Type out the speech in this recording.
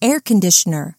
air conditioner.